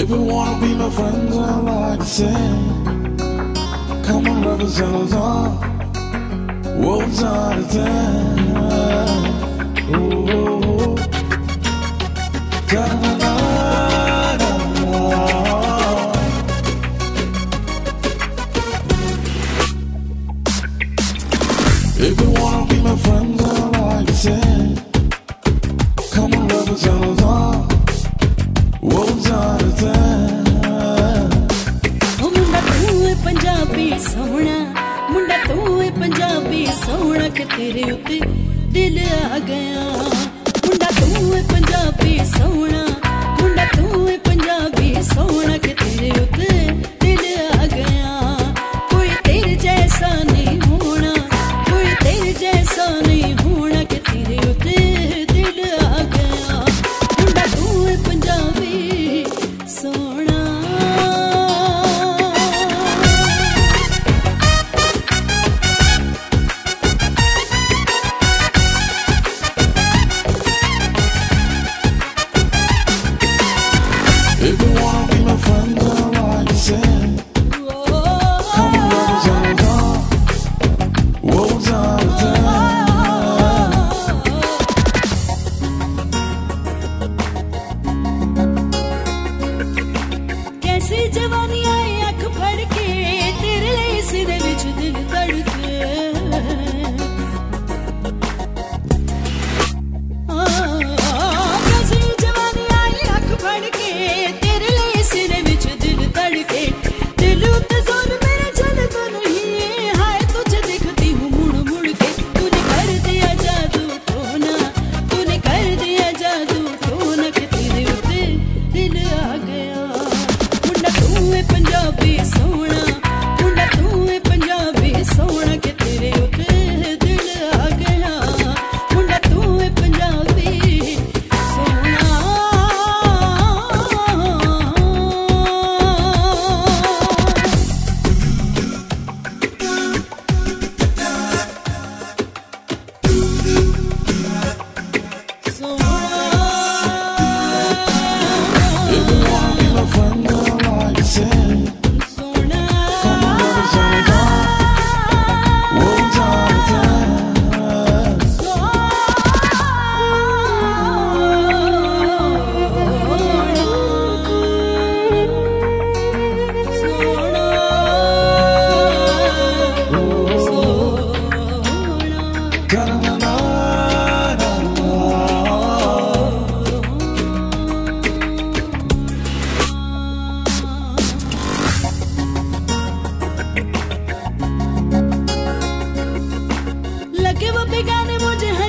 If you wanna be my friends, I like to say, come on, brothers, represent us all. World's out of time. ਸੋਹਣਾ ਕਿ ਤੇਰੇ ਉੱਤੇ ਦਿਲ ਆ ਗਿਆ मेरी जवानिया जाने मुझे है